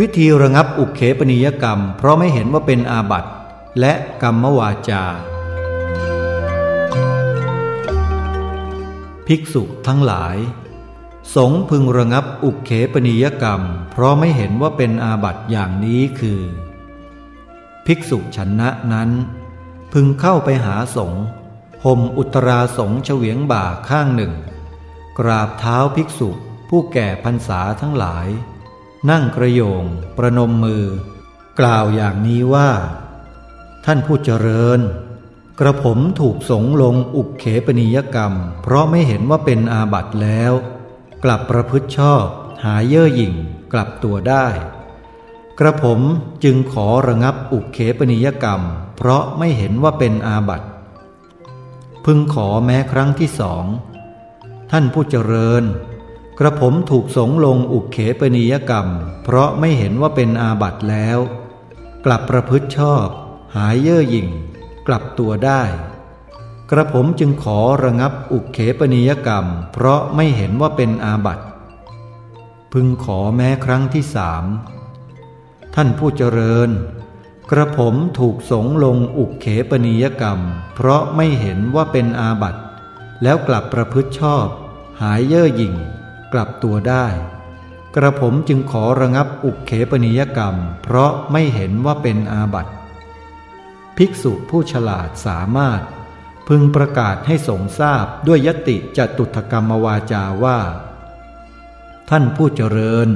วิธีระงับอุเขปนิยกรรม เพราะไม่เห็นว่าเป็นอาบัติ และกรรมวาจา ภิกษุทั้งหลาย สงพึงระงับอุเขปนิยกรรม เพราะไม่เห็นว่าเป็นอาบัติอย่างนี้คือ ภิกษุชนะนั้น พึงเข้าไปหาสงห่มอุตราสงเฉวียงบ่าข้างหนึ่ง กราบเท้าภิกษุผู้แก่พรรษาทั้งหลาย นั่งกระโยง ประนมมือ กล่าวอย่างนี้ว่า ท่านผู้เจริญ กระผมถูกสงลงอุกเขปนิยกรรม เพราะไม่เห็นว่าเป็นอาบัติแล้ว กลับประพฤติชอบ หาเย่อหยิ่ง กลับตัวได้ กระผมจึงขอระงับอุกเขปนิยกรรม เพราะไม่เห็นว่าเป็นอาบัติพึงขอแม้ครั้งที่สอง ท่านผู้เจริญ กระผมถูกสงลงอุกเขปนิยกรรม เพราะไม่เห็นว่าเป็นอาบัติแล้ว กลับประพฤติชอบ หายเย่อหยิ่ง กลับตัวได้ กระผมจึงขอระงับอุกเขปนิยกรรม เพราะไม่เห็นว่าเป็นอาบัติพึงขอแม้ครั้งที่สามท่านผู้เจริญ กระผมถูกสงลงอุกเขปนิยกรรม เพราะไม่เห็นว่าเป็นอาบัติแล้วกลับประพฤติชอบ หายเย่อหยิ่ง กลับตัวได้ กระผมจึงขอระงับอุกเขปนิยกรรม เพราะไม่เห็นว่าเป็นอาบัติ ภิกษุผู้ฉลาดสามารถ พึงประกาศให้สงทราบด้วยยติจตุถกรรมวาจาว่า ท่านผู้เจริญ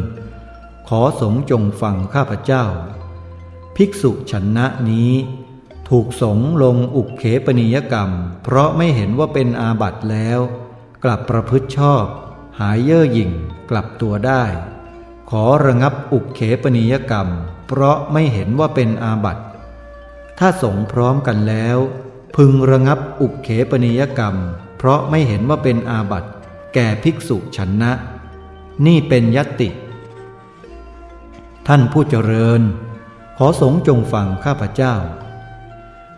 ขอสงจงฟังข้าพเจ้า ภิกษุชนะนี้ถูกสงลงอุกเขปนิยกรรม เพราะไม่เห็นว่าเป็นอาบัติแล้ว กลับประพฤติชอบ หายเย่อหยิ่งกลับตัวได้ ขอระงับอุกเขปนิยกรรม เพราะไม่เห็นว่าเป็นอาบัติ ถ้าสงพร้อมกันแล้ว พึงระงับอุกเขปนิยกรรม เพราะไม่เห็นว่าเป็นอาบัติแก่ภิกษุชนะนี่เป็นยติ ท่านผู้เจริญ ขอสงจงฟังข้าพเจ้า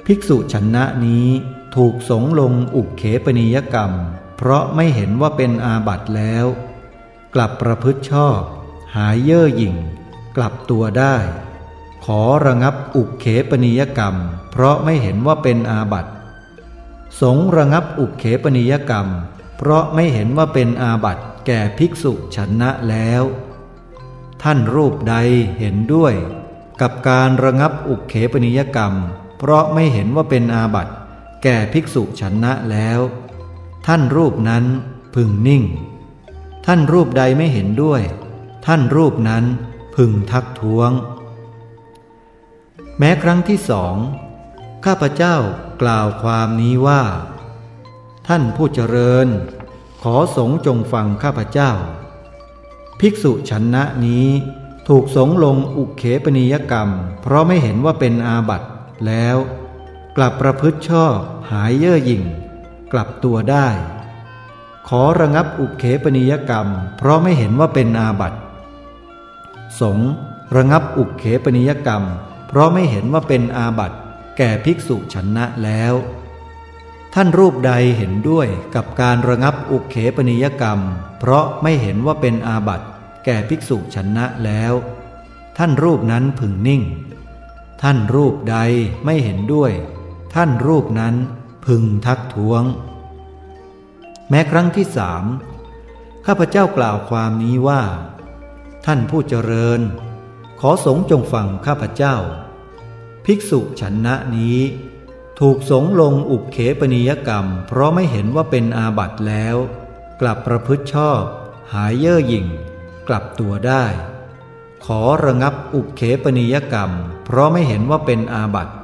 ภิกษุชนะนี้ถูกสงลงอุกเขปนิยกรรม เพราะไม่เห็นว่าเป็นอาบัติแล้ว กลับประพฤติชอบ หายเย่อหยิ่ง กลับตัวได้ ขอระงับอุกเขปนิยกรรม เพราะไม่เห็นว่าเป็นอาบัติสงระงับอุกเขปนิยกรรม เพราะไม่เห็นว่าเป็นอาบัติแก่ภิกษุชนะแล้ว ท่านรูปใดเห็นด้วย กับการระงับอุกเขปนิยกรรม เพราะไม่เห็นว่าเป็นอาบัติแก่ภิกษุชนะแล้ว ท่านรูปนั้นพึงนิ่ง ท่านรูปใดไม่เห็นด้วย ท่านรูปนั้นพึงทักท้วง แม้ครั้งที่สองข้าพเจ้ากล่าวความนี้ว่า ท่านผู้เจริญ ขอสงจงฟังข้าพเจ้า ภิกษุชนะนี้ถูกสงลงอุเขปนิยกรรม เพราะไม่เห็นว่าเป็นอาบัติแล้ว กลับประพฤติชอบหายเย่อหยิ่ง กลับตัวได้ ขอระงับอุเขปนิยกรรม เพราะไม่เห็นว่าเป็นอาบัติสงระงับอุเขปนิยกรรม เพราะไม่เห็นว่าเป็นอาบัติแก่ภิกษุชนะแล้ว ท่านรูปใดเห็นด้วยกับการระงับอุเขปนิยกรรม เพราะไม่เห็นว่าเป็นอาบัติแก่ภิกษุชนะแล้ว ท่านรูปนั้นพึงนิ่ง ท่านรูปใดไม่เห็นด้วย ท่านรูปนั้น พึงทักท้วง แม้ครั้งที่สามข้าพเจ้ากล่าวความนี้ว่า ท่านผู้เจริญ ขอสงจงฟังข้าพเจ้า ภิกษุชนะนี้ ถูกสงลงอุกเขปนิยกรรม เพราะไม่เห็นว่าเป็นอาบัติแล้ว กลับประพฤติชอบ หายเย่อหยิ่ง กลับตัวได้ ขอระงับอุเขปนิยกรรม เพราะไม่เห็นว่าเป็นอาบัติ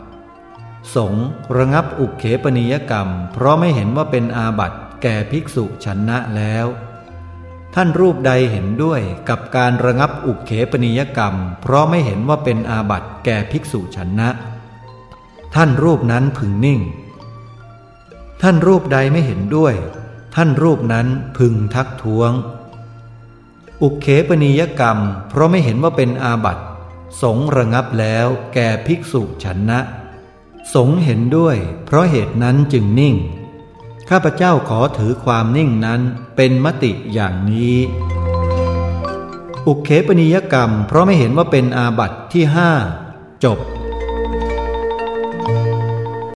สงระงับอุเขปนิยกรรม เพราะไม่เห็นว่าเป็นอาบัติแก่ภิกษุชนะแล้ว ท่านรูปใดเห็นด้วยกับการระงับอุเขปนิยกรรม เพราะไม่เห็นว่าเป็นอาบัติแก่ภิกษุชนะ ท่านรูปนั้นพึงนิ่ง ท่านรูปใดไม่เห็นด้วย ท่านรูปนั้นพึงทักท้วง อุเคปนิยกรรม เพราะไม่เห็นว่าเป็นอาบัติสงระงับแล้วแก่ภิกษุฉันนะ สงเห็นด้วย เพราะเหตุนั้นจึงนิ่ง ข้าพเจ้าขอถือความนิ่งนั้นเป็นมติอย่างนี้ อุเคปนิยกรรม เพราะไม่เห็นว่าเป็นอาบัติที่ห้าจบ